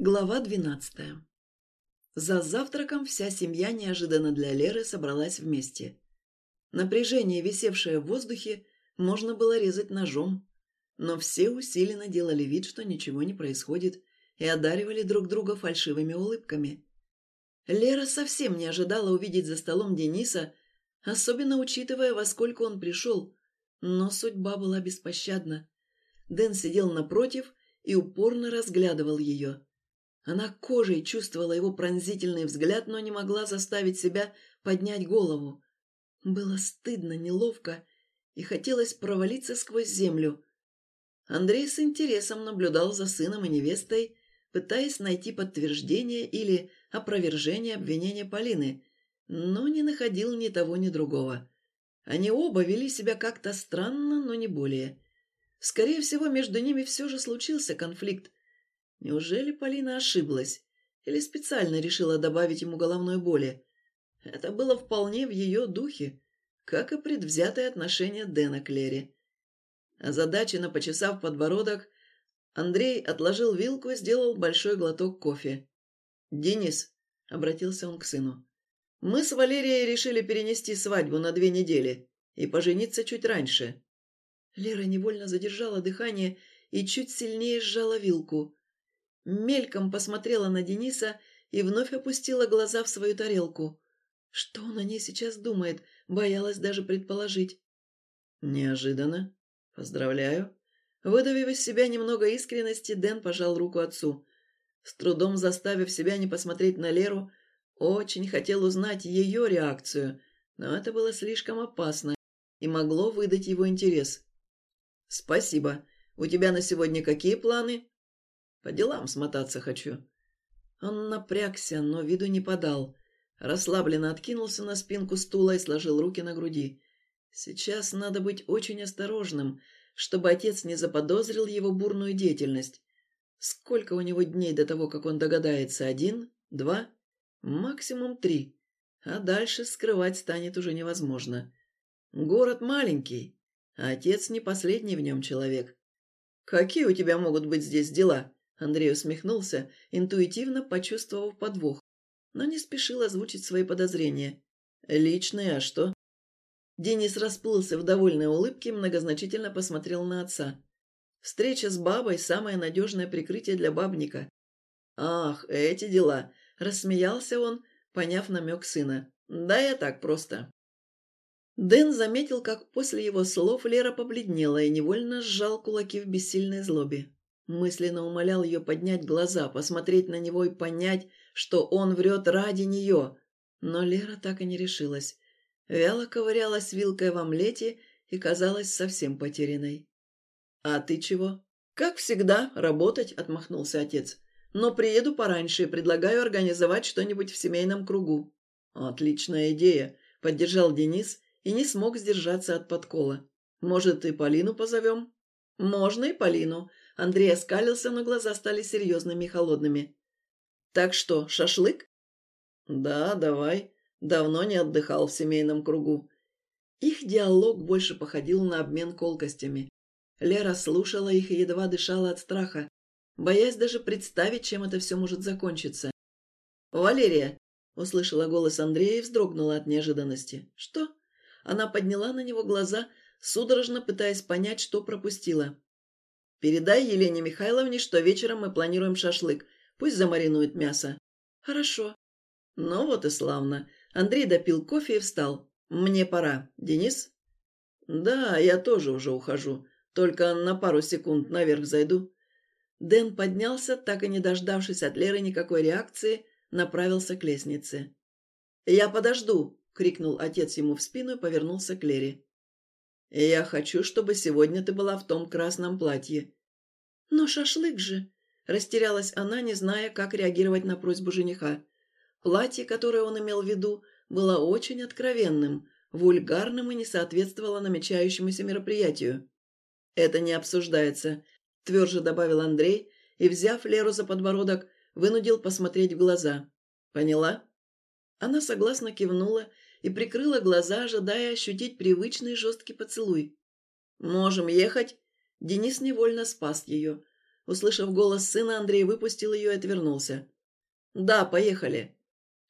Глава двенадцатая. За завтраком вся семья неожиданно для Леры собралась вместе. Напряжение, висевшее в воздухе, можно было резать ножом, но все усиленно делали вид, что ничего не происходит, и одаривали друг друга фальшивыми улыбками. Лера совсем не ожидала увидеть за столом Дениса, особенно учитывая, во сколько он пришел, но судьба была беспощадна. Дэн сидел напротив и упорно разглядывал ее. Она кожей чувствовала его пронзительный взгляд, но не могла заставить себя поднять голову. Было стыдно, неловко, и хотелось провалиться сквозь землю. Андрей с интересом наблюдал за сыном и невестой, пытаясь найти подтверждение или опровержение обвинения Полины, но не находил ни того, ни другого. Они оба вели себя как-то странно, но не более. Скорее всего, между ними все же случился конфликт, Неужели Полина ошиблась? Или специально решила добавить ему головной боли? Это было вполне в ее духе, как и предвзятое отношение Дэна к Лере. Озадаченно почесав подбородок, Андрей отложил вилку и сделал большой глоток кофе. «Денис», — обратился он к сыну, — «мы с Валерией решили перенести свадьбу на две недели и пожениться чуть раньше». Лера невольно задержала дыхание и чуть сильнее сжала вилку мельком посмотрела на Дениса и вновь опустила глаза в свою тарелку. Что он о ней сейчас думает, боялась даже предположить. «Неожиданно. Поздравляю». Выдавив из себя немного искренности, Дэн пожал руку отцу. С трудом заставив себя не посмотреть на Леру, очень хотел узнать ее реакцию, но это было слишком опасно и могло выдать его интерес. «Спасибо. У тебя на сегодня какие планы?» По делам смотаться хочу». Он напрягся, но виду не подал. Расслабленно откинулся на спинку стула и сложил руки на груди. Сейчас надо быть очень осторожным, чтобы отец не заподозрил его бурную деятельность. Сколько у него дней до того, как он догадается? Один? Два? Максимум три. А дальше скрывать станет уже невозможно. Город маленький, а отец не последний в нем человек. Какие у тебя могут быть здесь дела? Андрей усмехнулся, интуитивно почувствовав подвох, но не спешил озвучить свои подозрения. «Личные, а что?» Денис расплылся в довольной улыбке и многозначительно посмотрел на отца. «Встреча с бабой – самое надежное прикрытие для бабника». «Ах, эти дела!» – рассмеялся он, поняв намек сына. «Да я так просто». Дэн заметил, как после его слов Лера побледнела и невольно сжал кулаки в бессильной злобе. Мысленно умолял ее поднять глаза, посмотреть на него и понять, что он врет ради нее. Но Лера так и не решилась. Вяло ковырялась вилкой в омлете и казалась совсем потерянной. «А ты чего?» «Как всегда, работать», — отмахнулся отец. «Но приеду пораньше и предлагаю организовать что-нибудь в семейном кругу». «Отличная идея», — поддержал Денис и не смог сдержаться от подкола. «Может, и Полину позовем?» «Можно и Полину», Андрей оскалился, но глаза стали серьезными и холодными. «Так что, шашлык?» «Да, давай. Давно не отдыхал в семейном кругу». Их диалог больше походил на обмен колкостями. Лера слушала их и едва дышала от страха, боясь даже представить, чем это все может закончиться. «Валерия!» — услышала голос Андрея и вздрогнула от неожиданности. «Что?» Она подняла на него глаза, судорожно пытаясь понять, что пропустила. Передай Елене Михайловне, что вечером мы планируем шашлык. Пусть замаринует мясо». «Хорошо». «Ну вот и славно». Андрей допил кофе и встал. «Мне пора. Денис?» «Да, я тоже уже ухожу. Только на пару секунд наверх зайду». Дэн поднялся, так и не дождавшись от Леры никакой реакции, направился к лестнице. «Я подожду!» — крикнул отец ему в спину и повернулся к Лере. «Я хочу, чтобы сегодня ты была в том красном платье». «Но шашлык же!» – растерялась она, не зная, как реагировать на просьбу жениха. Платье, которое он имел в виду, было очень откровенным, вульгарным и не соответствовало намечающемуся мероприятию. «Это не обсуждается», – тверже добавил Андрей и, взяв Леру за подбородок, вынудил посмотреть в глаза. «Поняла?» Она согласно кивнула и прикрыла глаза, ожидая ощутить привычный жесткий поцелуй. «Можем ехать?» Денис невольно спас ее. Услышав голос сына, Андрей выпустил ее и отвернулся. «Да, поехали».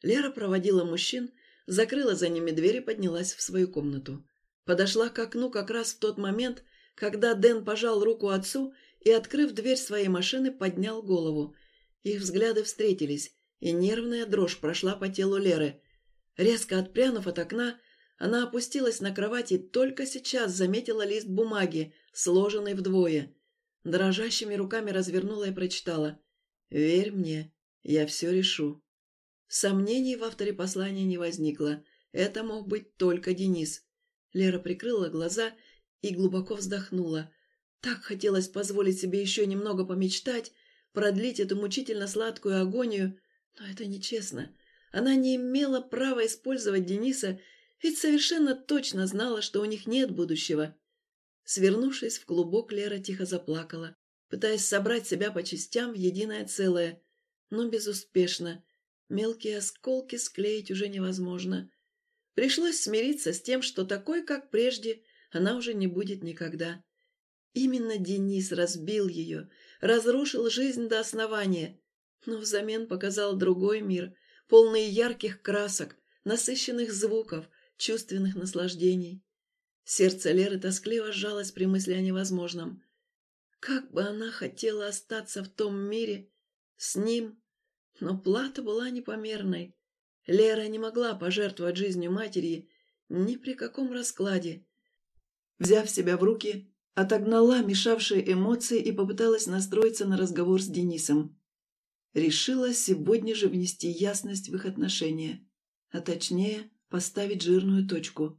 Лера проводила мужчин, закрыла за ними дверь и поднялась в свою комнату. Подошла к окну как раз в тот момент, когда Дэн пожал руку отцу и, открыв дверь своей машины, поднял голову. Их взгляды встретились, и нервная дрожь прошла по телу Леры. Резко отпрянув от окна, она опустилась на кровать и только сейчас заметила лист бумаги, сложенный вдвое. Дрожащими руками развернула и прочитала «Верь мне, я все решу». Сомнений в авторе послания не возникло. Это мог быть только Денис. Лера прикрыла глаза и глубоко вздохнула. Так хотелось позволить себе еще немного помечтать, продлить эту мучительно сладкую агонию, но это нечестно. Она не имела права использовать Дениса, ведь совершенно точно знала, что у них нет будущего. Свернувшись в клубок, Лера тихо заплакала, пытаясь собрать себя по частям в единое целое, но безуспешно. Мелкие осколки склеить уже невозможно. Пришлось смириться с тем, что такой, как прежде, она уже не будет никогда. Именно Денис разбил ее, разрушил жизнь до основания, но взамен показал другой мир, полный ярких красок, насыщенных звуков, чувственных наслаждений. Сердце Леры тоскливо сжалось при мысли о невозможном. Как бы она хотела остаться в том мире с ним, но плата была непомерной. Лера не могла пожертвовать жизнью матери ни при каком раскладе. Взяв себя в руки, отогнала мешавшие эмоции и попыталась настроиться на разговор с Денисом. Решила сегодня же внести ясность в их отношения, а точнее поставить жирную точку.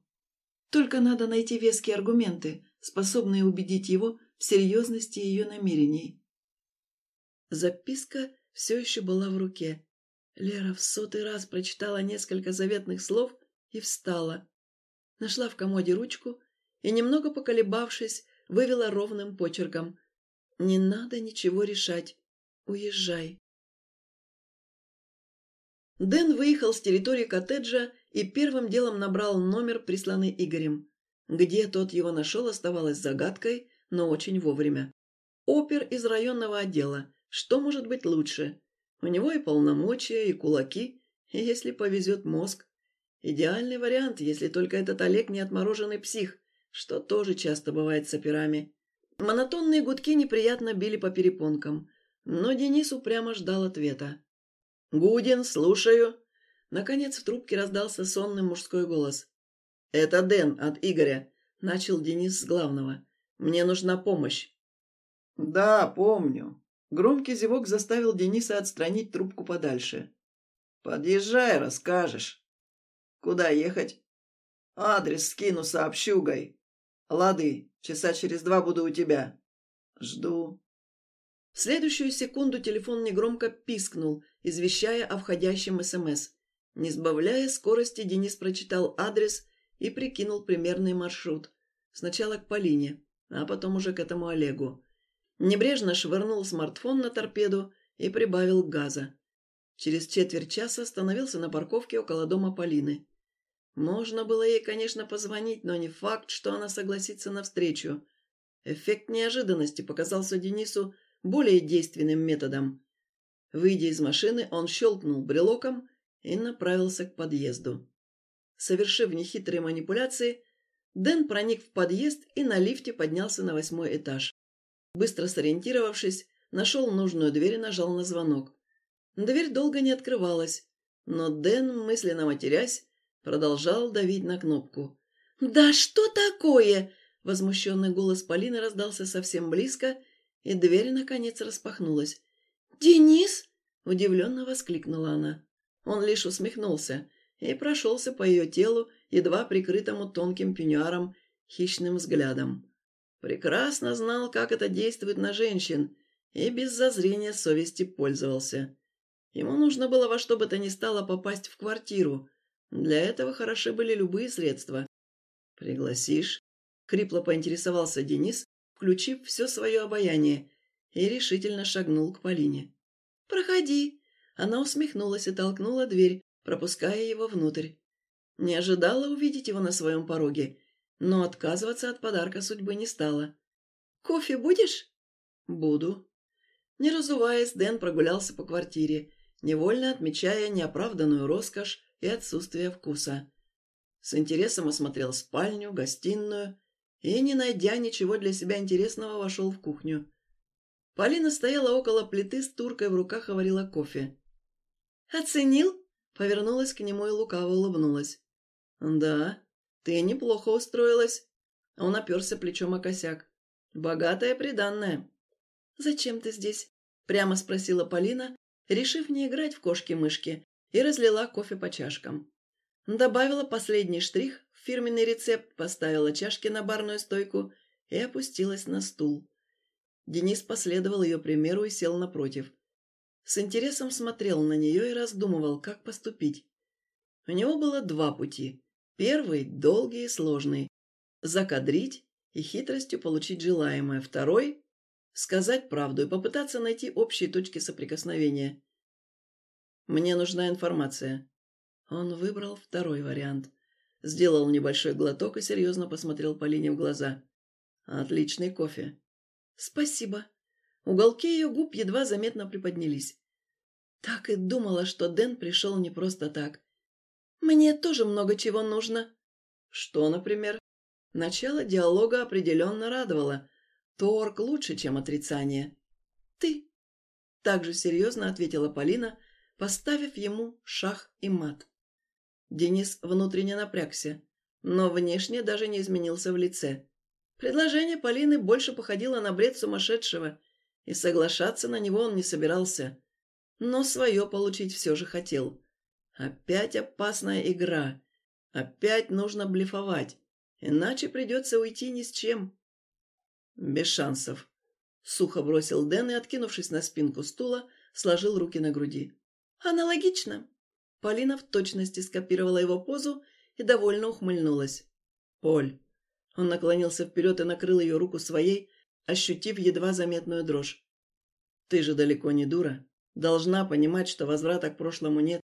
Только надо найти веские аргументы, способные убедить его в серьезности ее намерений. Записка все еще была в руке. Лера в сотый раз прочитала несколько заветных слов и встала. Нашла в комоде ручку и, немного поколебавшись, вывела ровным почерком. «Не надо ничего решать. Уезжай». Дэн выехал с территории коттеджа и первым делом набрал номер, присланный Игорем. Где тот его нашел, оставалось загадкой, но очень вовремя. Опер из районного отдела. Что может быть лучше? У него и полномочия, и кулаки, и, если повезет, мозг. Идеальный вариант, если только этот Олег не отмороженный псих, что тоже часто бывает с операми. Монотонные гудки неприятно били по перепонкам, но Денис упрямо ждал ответа. «Гудин, слушаю». Наконец в трубке раздался сонный мужской голос. «Это Дэн от Игоря», — начал Денис с главного. «Мне нужна помощь». «Да, помню». Громкий зевок заставил Дениса отстранить трубку подальше. «Подъезжай, расскажешь». «Куда ехать?» «Адрес скину сообщугой». «Лады, часа через два буду у тебя». «Жду». В следующую секунду телефон негромко пискнул, извещая о входящем СМС. Не сбавляя скорости, Денис прочитал адрес и прикинул примерный маршрут. Сначала к Полине, а потом уже к этому Олегу. Небрежно швырнул смартфон на торпеду и прибавил газа. Через четверть часа остановился на парковке около дома Полины. Можно было ей, конечно, позвонить, но не факт, что она согласится на встречу. Эффект неожиданности показался Денису более действенным методом. Выйдя из машины, он щелкнул брелоком и направился к подъезду. Совершив нехитрые манипуляции, Дэн проник в подъезд и на лифте поднялся на восьмой этаж. Быстро сориентировавшись, нашел нужную дверь и нажал на звонок. Дверь долго не открывалась, но Дэн, мысленно матерясь, продолжал давить на кнопку. «Да что такое?» Возмущенный голос Полины раздался совсем близко, и дверь, наконец, распахнулась. «Денис?» – удивленно воскликнула она. Он лишь усмехнулся и прошелся по ее телу, едва прикрытому тонким пеньюаром, хищным взглядом. Прекрасно знал, как это действует на женщин, и без зазрения совести пользовался. Ему нужно было во что бы то ни стало попасть в квартиру. Для этого хороши были любые средства. «Пригласишь?» — хрипло поинтересовался Денис, включив все свое обаяние, и решительно шагнул к Полине. «Проходи!» Она усмехнулась и толкнула дверь, пропуская его внутрь. Не ожидала увидеть его на своем пороге, но отказываться от подарка судьбы не стала. «Кофе будешь?» «Буду». Не разуваясь, Дэн прогулялся по квартире, невольно отмечая неоправданную роскошь и отсутствие вкуса. С интересом осмотрел спальню, гостиную и, не найдя ничего для себя интересного, вошел в кухню. Полина стояла около плиты с туркой в руках и варила кофе. «Оценил?» — повернулась к нему и лукаво улыбнулась. «Да, ты неплохо устроилась». Он оперся плечом о косяк. «Богатая приданная». «Зачем ты здесь?» — прямо спросила Полина, решив не играть в кошки-мышки, и разлила кофе по чашкам. Добавила последний штрих в фирменный рецепт, поставила чашки на барную стойку и опустилась на стул. Денис последовал ее примеру и сел напротив. С интересом смотрел на нее и раздумывал, как поступить. У него было два пути. Первый – долгий и сложный. Закадрить и хитростью получить желаемое. Второй – сказать правду и попытаться найти общие точки соприкосновения. Мне нужна информация. Он выбрал второй вариант. Сделал небольшой глоток и серьезно посмотрел Полине в глаза. «Отличный кофе». «Спасибо». Уголки ее губ едва заметно приподнялись. Так и думала, что Дэн пришел не просто так. Мне тоже много чего нужно. Что, например? Начало диалога определенно радовало. Торг лучше, чем отрицание. Ты. Также серьезно ответила Полина, поставив ему шах и мат. Денис внутренне напрягся, но внешне даже не изменился в лице. Предложение Полины больше походило на бред сумасшедшего, и соглашаться на него он не собирался. Но свое получить все же хотел. Опять опасная игра. Опять нужно блефовать. Иначе придется уйти ни с чем. Без шансов. Сухо бросил Дэн и, откинувшись на спинку стула, сложил руки на груди. Аналогично. Полина в точности скопировала его позу и довольно ухмыльнулась. «Поль». Он наклонился вперед и накрыл ее руку своей, ощутив едва заметную дрожь. «Ты же далеко не дура. Должна понимать, что возврата к прошлому нет.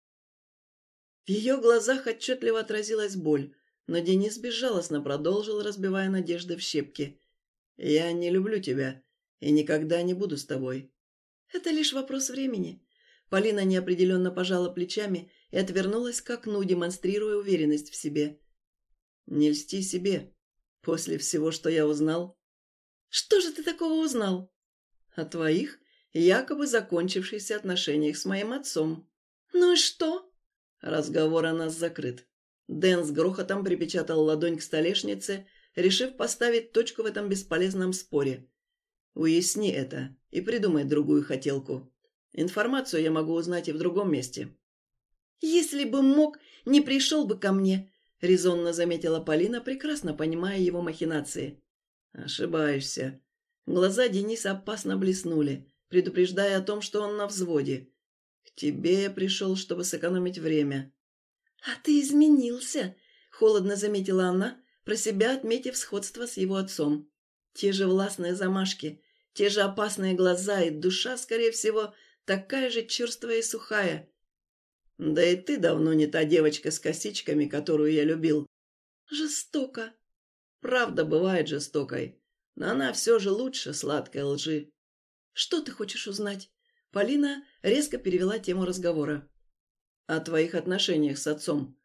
В ее глазах отчетливо отразилась боль, но Денис безжалостно продолжил, разбивая надежды в щепки. «Я не люблю тебя и никогда не буду с тобой». «Это лишь вопрос времени». Полина неопределенно пожала плечами и отвернулась к окну, демонстрируя уверенность в себе. «Не льсти себе. После всего, что я узнал...» «Что же ты такого узнал?» «О твоих, якобы закончившихся отношениях с моим отцом». «Ну и что?» Разговор о нас закрыт. Дэн с грохотом припечатал ладонь к столешнице, решив поставить точку в этом бесполезном споре. Уясни это и придумай другую хотелку. Информацию я могу узнать и в другом месте. «Если бы мог, не пришел бы ко мне», — резонно заметила Полина, прекрасно понимая его махинации. «Ошибаешься». Глаза Дениса опасно блеснули, предупреждая о том, что он на взводе тебе я пришел, чтобы сэкономить время». «А ты изменился», — холодно заметила она, про себя отметив сходство с его отцом. Те же властные замашки, те же опасные глаза и душа, скорее всего, такая же черствая и сухая. Да и ты давно не та девочка с косичками, которую я любил. Жестоко. Правда бывает жестокой, но она все же лучше сладкой лжи. Что ты хочешь узнать? Полина резко перевела тему разговора. «О твоих отношениях с отцом.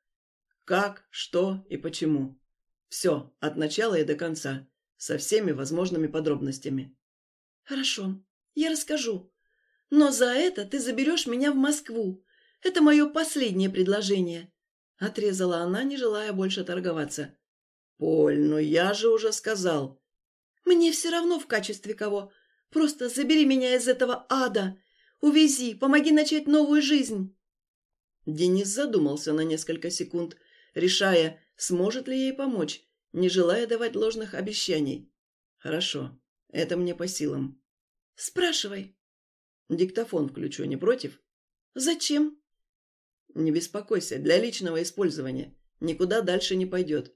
Как, что и почему. Все, от начала и до конца, со всеми возможными подробностями». «Хорошо, я расскажу. Но за это ты заберешь меня в Москву. Это мое последнее предложение», — отрезала она, не желая больше торговаться. «Поль, ну я же уже сказал». «Мне все равно в качестве кого. Просто забери меня из этого ада. Увези, помоги начать новую жизнь!» Денис задумался на несколько секунд, решая, сможет ли ей помочь, не желая давать ложных обещаний. «Хорошо, это мне по силам». «Спрашивай». «Диктофон включу, не против?» «Зачем?» «Не беспокойся, для личного использования. Никуда дальше не пойдет».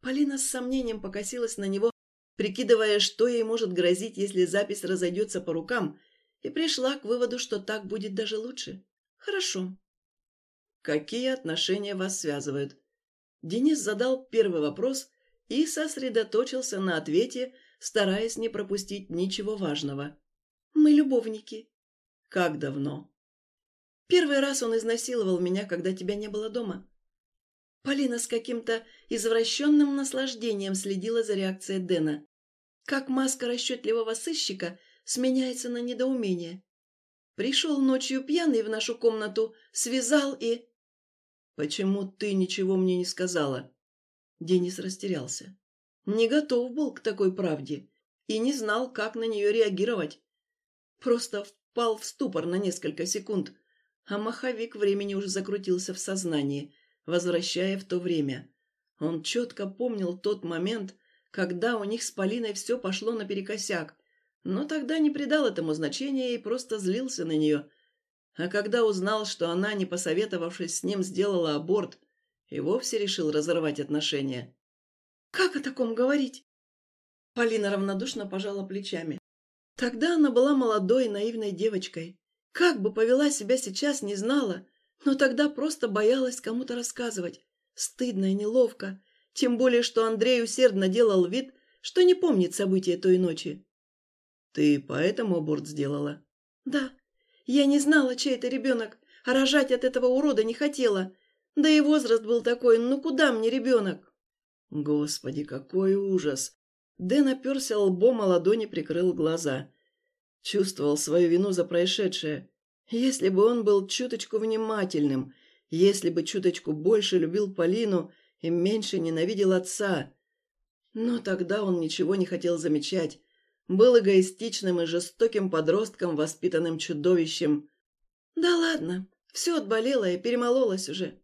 Полина с сомнением покосилась на него, прикидывая, что ей может грозить, если запись разойдется по рукам, и пришла к выводу, что так будет даже лучше. Хорошо. Какие отношения вас связывают? Денис задал первый вопрос и сосредоточился на ответе, стараясь не пропустить ничего важного. Мы любовники. Как давно? Первый раз он изнасиловал меня, когда тебя не было дома. Полина с каким-то извращенным наслаждением следила за реакцией Дэна. Как маска расчетливого сыщика сменяется на недоумение. Пришел ночью пьяный в нашу комнату, связал и... «Почему ты ничего мне не сказала?» Денис растерялся. Не готов был к такой правде и не знал, как на нее реагировать. Просто впал в ступор на несколько секунд, а маховик времени уже закрутился в сознании, возвращая в то время. Он четко помнил тот момент, когда у них с Полиной все пошло наперекосяк, но тогда не придал этому значения и просто злился на нее. А когда узнал, что она, не посоветовавшись с ним, сделала аборт, и вовсе решил разорвать отношения. «Как о таком говорить?» Полина равнодушно пожала плечами. Тогда она была молодой, наивной девочкой. Как бы повела себя сейчас, не знала, но тогда просто боялась кому-то рассказывать. Стыдно и неловко, тем более, что Андрей усердно делал вид, что не помнит события той ночи. «Ты поэтому аборт сделала?» «Да. Я не знала, чей это ребенок, а рожать от этого урода не хотела. Да и возраст был такой, ну куда мне ребенок?» «Господи, какой ужас!» Дэн оперся лбом, а ладони прикрыл глаза. Чувствовал свою вину за происшедшее. Если бы он был чуточку внимательным, если бы чуточку больше любил Полину и меньше ненавидел отца. Но тогда он ничего не хотел замечать. Был эгоистичным и жестоким подростком, воспитанным чудовищем. «Да ладно, все отболело и перемололось уже».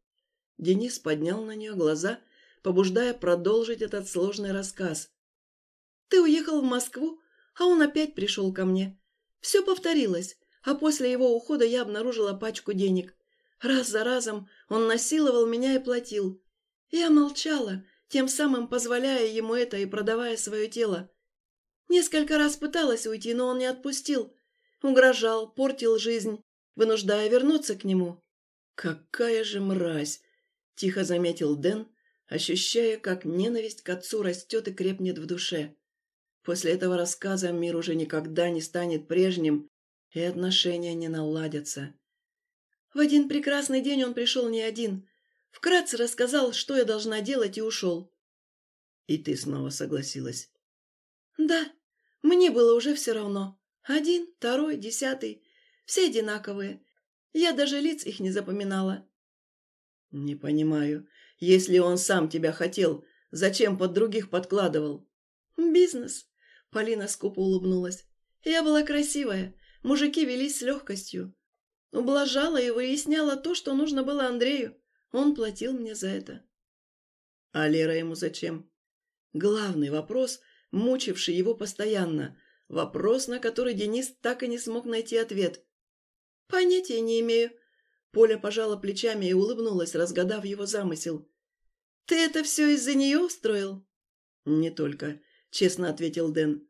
Денис поднял на нее глаза, побуждая продолжить этот сложный рассказ. «Ты уехал в Москву, а он опять пришел ко мне. Все повторилось, а после его ухода я обнаружила пачку денег. Раз за разом он насиловал меня и платил. Я молчала, тем самым позволяя ему это и продавая свое тело. Несколько раз пыталась уйти, но он не отпустил. Угрожал, портил жизнь, вынуждая вернуться к нему. «Какая же мразь!» – тихо заметил Дэн, ощущая, как ненависть к отцу растет и крепнет в душе. После этого рассказа мир уже никогда не станет прежним, и отношения не наладятся. В один прекрасный день он пришел не один. Вкратце рассказал, что я должна делать, и ушел. И ты снова согласилась? Да, мне было уже все равно. Один, второй, десятый. Все одинаковые. Я даже лиц их не запоминала. Не понимаю. Если он сам тебя хотел, зачем под других подкладывал? Бизнес. Полина скупо улыбнулась. «Я была красивая. Мужики велись с легкостью. Ублажала и выясняла то, что нужно было Андрею. Он платил мне за это». «А Лера ему зачем?» Главный вопрос, мучивший его постоянно. Вопрос, на который Денис так и не смог найти ответ. «Понятия не имею». Поля пожала плечами и улыбнулась, разгадав его замысел. «Ты это все из-за нее устроил?» «Не только честно ответил Дэн.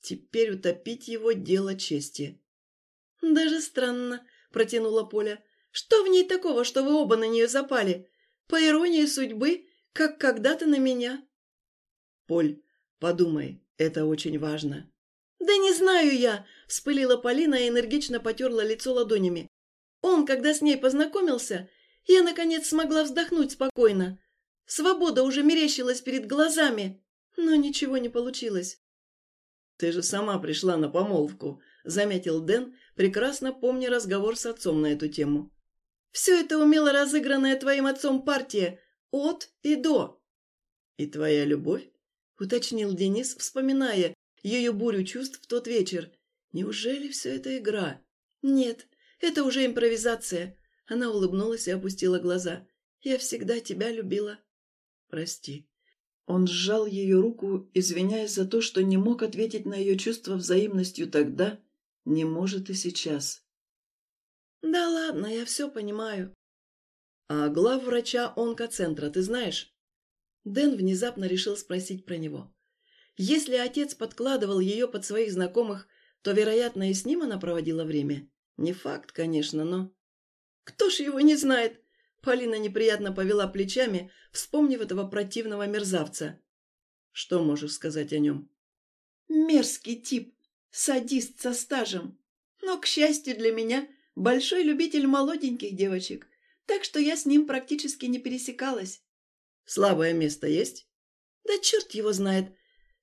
Теперь утопить его дело чести. Даже странно, протянула Поля. Что в ней такого, что вы оба на нее запали? По иронии судьбы, как когда-то на меня. Поль, подумай, это очень важно. Да не знаю я, вспылила Полина и энергично потерла лицо ладонями. Он, когда с ней познакомился, я, наконец, смогла вздохнуть спокойно. Свобода уже мерещилась перед глазами. Но ничего не получилось. «Ты же сама пришла на помолвку», — заметил Дэн, прекрасно помня разговор с отцом на эту тему. «Все это умело разыгранная твоим отцом партия, от и до». «И твоя любовь?» — уточнил Денис, вспоминая ее бурю чувств в тот вечер. «Неужели все это игра?» «Нет, это уже импровизация». Она улыбнулась и опустила глаза. «Я всегда тебя любила». «Прости», он сжал ее руку, извиняясь за то, что не мог ответить на ее чувства взаимностью тогда, не может и сейчас. «Да ладно, я все понимаю». «А главврача онкоцентра ты знаешь?» Дэн внезапно решил спросить про него. Если отец подкладывал ее под своих знакомых, то, вероятно, и с ним она проводила время. Не факт, конечно, но... «Кто ж его не знает?» Полина неприятно повела плечами, вспомнив этого противного мерзавца. Что можешь сказать о нем? Мерзкий тип. Садист со стажем. Но, к счастью для меня, большой любитель молоденьких девочек, так что я с ним практически не пересекалась. Слабое место есть? Да черт его знает.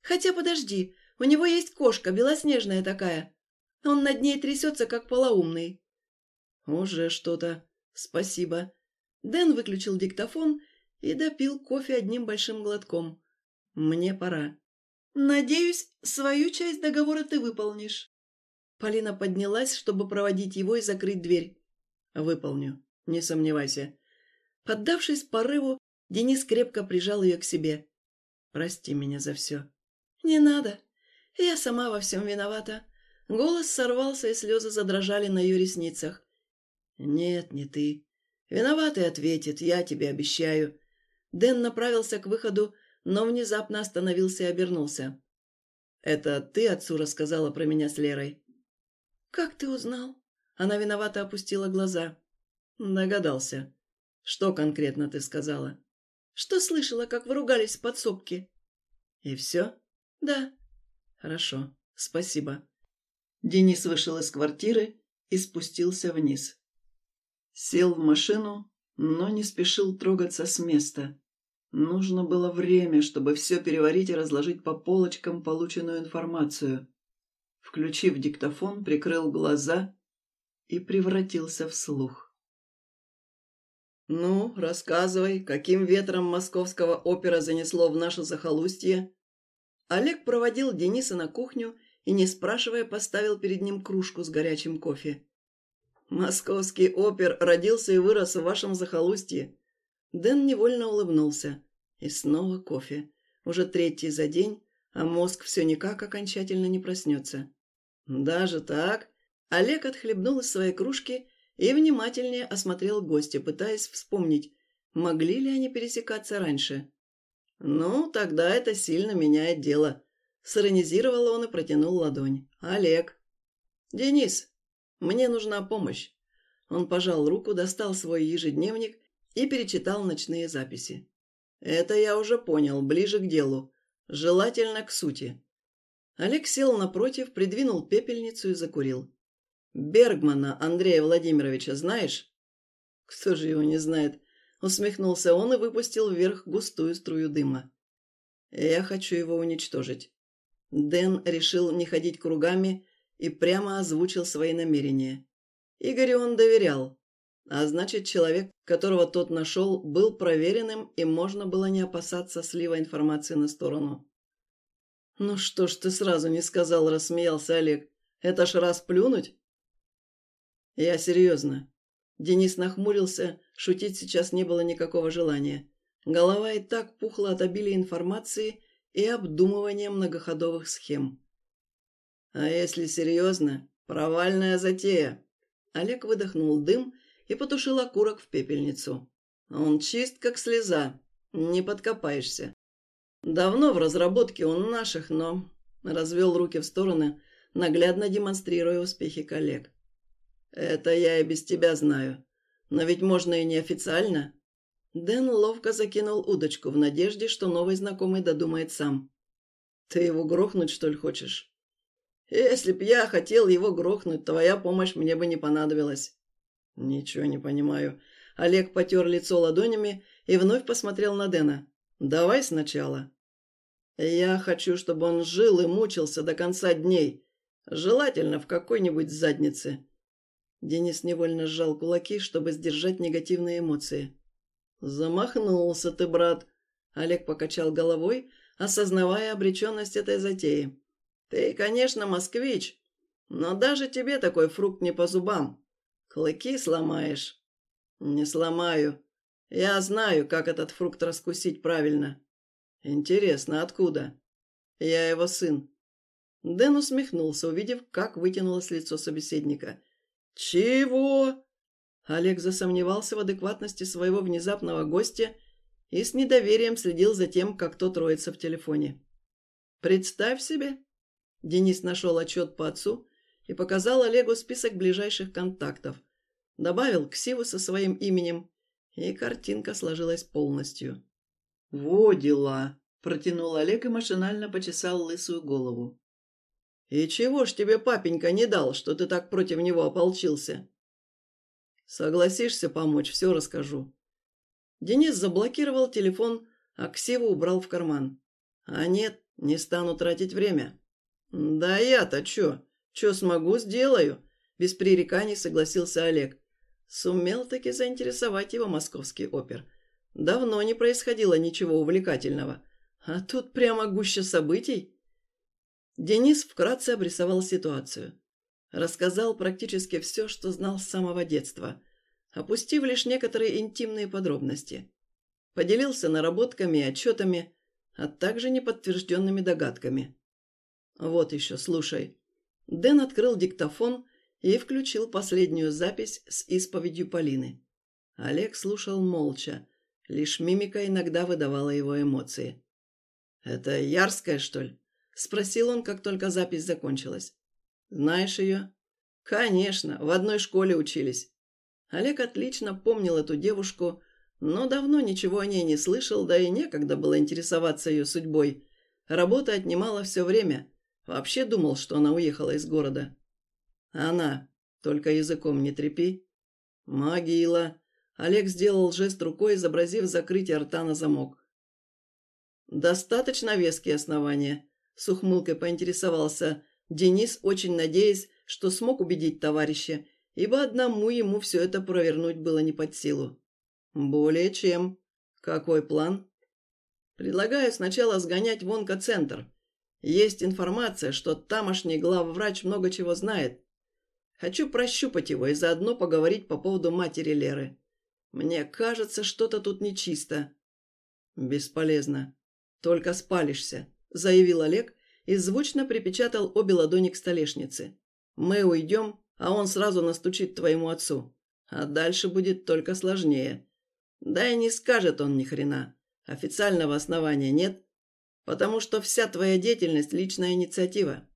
Хотя подожди, у него есть кошка, белоснежная такая. Он над ней трясется, как полоумный. Уже что-то. Спасибо. Дэн выключил диктофон и допил кофе одним большим глотком. Мне пора. Надеюсь, свою часть договора ты выполнишь. Полина поднялась, чтобы проводить его и закрыть дверь. Выполню, не сомневайся. Поддавшись порыву, Денис крепко прижал ее к себе. Прости меня за все. Не надо. Я сама во всем виновата. Голос сорвался, и слезы задрожали на ее ресницах. «Нет, не ты. Виноватый ответит, я тебе обещаю». Дэн направился к выходу, но внезапно остановился и обернулся. «Это ты отцу рассказала про меня с Лерой?» «Как ты узнал?» Она виновато опустила глаза. «Догадался. Что конкретно ты сказала?» «Что слышала, как вы ругались в подсобке?» «И все?» «Да». «Хорошо. Спасибо». Денис вышел из квартиры и спустился вниз. Сел в машину, но не спешил трогаться с места. Нужно было время, чтобы все переварить и разложить по полочкам полученную информацию. Включив диктофон, прикрыл глаза и превратился в слух. «Ну, рассказывай, каким ветром московского опера занесло в наше захолустье?» Олег проводил Дениса на кухню и, не спрашивая, поставил перед ним кружку с горячим кофе. «Московский опер родился и вырос в вашем захолустье». Дэн невольно улыбнулся. И снова кофе. Уже третий за день, а мозг все никак окончательно не проснется. «Даже так?» Олег отхлебнул из своей кружки и внимательнее осмотрел гостя, пытаясь вспомнить, могли ли они пересекаться раньше. «Ну, тогда это сильно меняет дело», Сиронизировал он и протянул ладонь. «Олег!» «Денис, мне нужна помощь!» Он пожал руку, достал свой ежедневник и перечитал ночные записи. «Это я уже понял, ближе к делу. Желательно к сути». Олег сел напротив, придвинул пепельницу и закурил. «Бергмана Андрея Владимировича знаешь?» «Кто же его не знает?» Усмехнулся он и выпустил вверх густую струю дыма. «Я хочу его уничтожить. Дэн решил не ходить кругами и прямо озвучил свои намерения. Игорю он доверял, а значит, человек, которого тот нашел, был проверенным, и можно было не опасаться слива информации на сторону. «Ну что ж ты сразу не сказал», – рассмеялся Олег. «Это ж раз плюнуть?» «Я серьезно». Денис нахмурился, шутить сейчас не было никакого желания. Голова и так пухла от обилия информации – и обдумывание многоходовых схем. А если серьезно, провальная затея. Олег выдохнул дым и потушил окурок в пепельницу. Он чист, как слеза, не подкопаешься. Давно в разработке он наших, но... Развел руки в стороны, наглядно демонстрируя успехи коллег. Это я и без тебя знаю. Но ведь можно и неофициально. Дэн ловко закинул удочку в надежде, что новый знакомый додумает сам. «Ты его грохнуть, что ли, хочешь?» «Если б я хотел его грохнуть, твоя помощь мне бы не понадобилась». «Ничего не понимаю». Олег потер лицо ладонями и вновь посмотрел на Дэна. «Давай сначала». «Я хочу, чтобы он жил и мучился до конца дней. Желательно в какой-нибудь заднице». Денис невольно сжал кулаки, чтобы сдержать негативные эмоции. «Замахнулся ты, брат!» Олег покачал головой, осознавая обреченность этой затеи. «Ты, конечно, москвич, но даже тебе такой фрукт не по зубам. Клыки сломаешь». «Не сломаю. Я знаю, как этот фрукт раскусить правильно». «Интересно, откуда?» «Я его сын». Дэн усмехнулся, увидев, как вытянулось лицо собеседника. «Чего?» Олег засомневался в адекватности своего внезапного гостя и с недоверием следил за тем, как тот роется в телефоне. «Представь себе!» Денис нашел отчет по отцу и показал Олегу список ближайших контактов. Добавил ксиву со своим именем, и картинка сложилась полностью. «Во дела!» – протянул Олег и машинально почесал лысую голову. «И чего ж тебе папенька не дал, что ты так против него ополчился?» «Согласишься помочь, все расскажу». Денис заблокировал телефон, а ксиву убрал в карман. «А нет, не стану тратить время». «Да я-то чё? Чё смогу, сделаю?» Без пререканий согласился Олег. Сумел таки заинтересовать его московский опер. Давно не происходило ничего увлекательного. А тут прямо гуще событий. Денис вкратце обрисовал ситуацию. Рассказал практически все, что знал с самого детства, опустив лишь некоторые интимные подробности. Поделился наработками и отчетами, а также неподтвержденными догадками. «Вот еще, слушай». Дэн открыл диктофон и включил последнюю запись с исповедью Полины. Олег слушал молча, лишь мимика иногда выдавала его эмоции. «Это Ярская, что ли?» – спросил он, как только запись закончилась. «Знаешь ее?» «Конечно, в одной школе учились». Олег отлично помнил эту девушку, но давно ничего о ней не слышал, да и некогда было интересоваться ее судьбой. Работа отнимала все время. Вообще думал, что она уехала из города. Она. Только языком не трепи. Могила. Олег сделал жест рукой, изобразив закрытие рта на замок. «Достаточно веские основания», — с ухмылкой поинтересовался Денис, очень надеясь, что смог убедить товарища, ибо одному ему все это провернуть было не под силу. «Более чем. Какой план?» «Предлагаю сначала сгонять в онкоцентр. Есть информация, что тамошний главврач много чего знает. Хочу прощупать его и заодно поговорить по поводу матери Леры. Мне кажется, что-то тут нечисто». «Бесполезно. Только спалишься», — заявил Олег и звучно припечатал обе ладони к столешнице. «Мы уйдем, а он сразу настучит твоему отцу. А дальше будет только сложнее. Да и не скажет он ни хрена. Официального основания нет, потому что вся твоя деятельность – личная инициатива.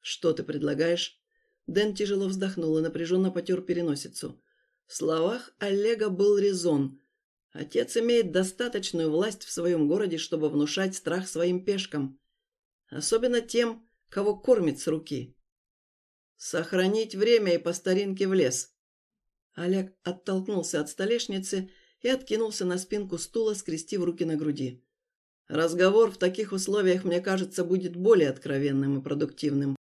Что ты предлагаешь? Дэн тяжело вздохнул и напряженно потер переносицу. В словах Олега был резон. Отец имеет достаточную власть в своем городе, чтобы внушать страх своим пешкам. Особенно тем, кого кормит с руки. Сохранить время и по старинке в лес. Олег оттолкнулся от столешницы и откинулся на спинку стула, скрестив руки на груди. Разговор в таких условиях, мне кажется, будет более откровенным и продуктивным.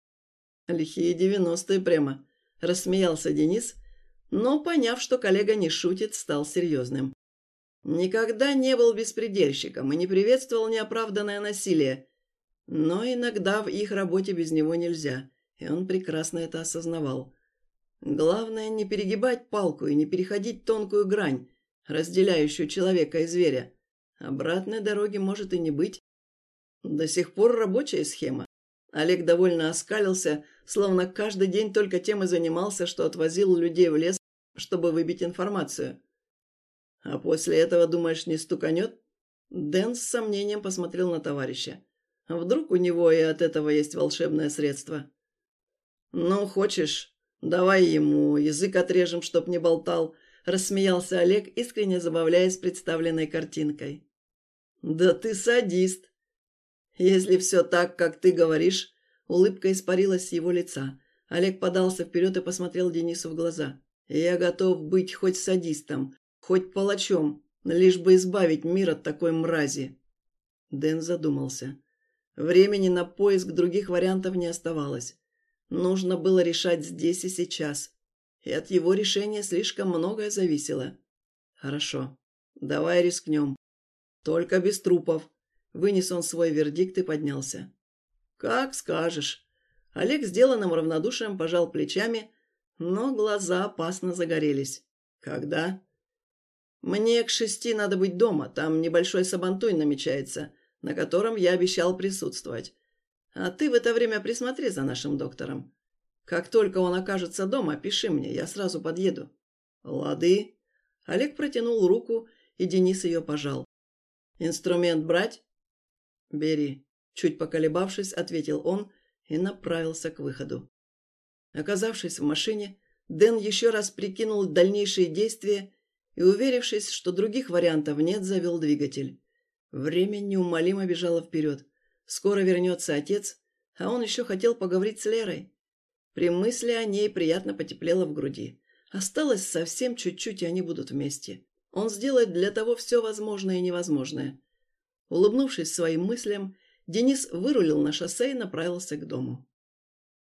Лихие девяностые прямо, рассмеялся Денис, но, поняв, что коллега не шутит, стал серьезным. Никогда не был беспредельщиком и не приветствовал неоправданное насилие, но иногда в их работе без него нельзя, и он прекрасно это осознавал. Главное не перегибать палку и не переходить тонкую грань, разделяющую человека и зверя. Обратной дороги может и не быть. До сих пор рабочая схема. Олег довольно оскалился, словно каждый день только тем и занимался, что отвозил людей в лес, чтобы выбить информацию. А после этого, думаешь, не стуканет? Дэн с сомнением посмотрел на товарища. Вдруг у него и от этого есть волшебное средство? Ну, хочешь, давай ему язык отрежем, чтоб не болтал, рассмеялся Олег, искренне забавляясь представленной картинкой. «Да ты садист!» «Если все так, как ты говоришь...» Улыбка испарилась с его лица. Олег подался вперед и посмотрел Денису в глаза. «Я готов быть хоть садистом, хоть палачом, лишь бы избавить мир от такой мрази». Дэн задумался. Времени на поиск других вариантов не оставалось. Нужно было решать здесь и сейчас и от его решения слишком многое зависело. Хорошо, давай рискнем. Только без трупов. Вынес он свой вердикт и поднялся. Как скажешь. Олег сделанным равнодушием пожал плечами, но глаза опасно загорелись. Когда? Мне к шести надо быть дома, там небольшой сабантуй намечается, на котором я обещал присутствовать. А ты в это время присмотри за нашим доктором. Как только он окажется дома, пиши мне, я сразу подъеду». «Лады». Олег протянул руку, и Денис ее пожал. «Инструмент брать?» «Бери», – чуть поколебавшись, ответил он и направился к выходу. Оказавшись в машине, Дэн еще раз прикинул дальнейшие действия и, уверившись, что других вариантов нет, завел двигатель. Время неумолимо бежало вперед. Скоро вернется отец, А он еще хотел поговорить с Лерой. При мысли о ней приятно потеплело в груди. Осталось совсем чуть-чуть, и они будут вместе. Он сделает для того все возможное и невозможное. Улыбнувшись своим мыслям, Денис вырулил на шоссе и направился к дому.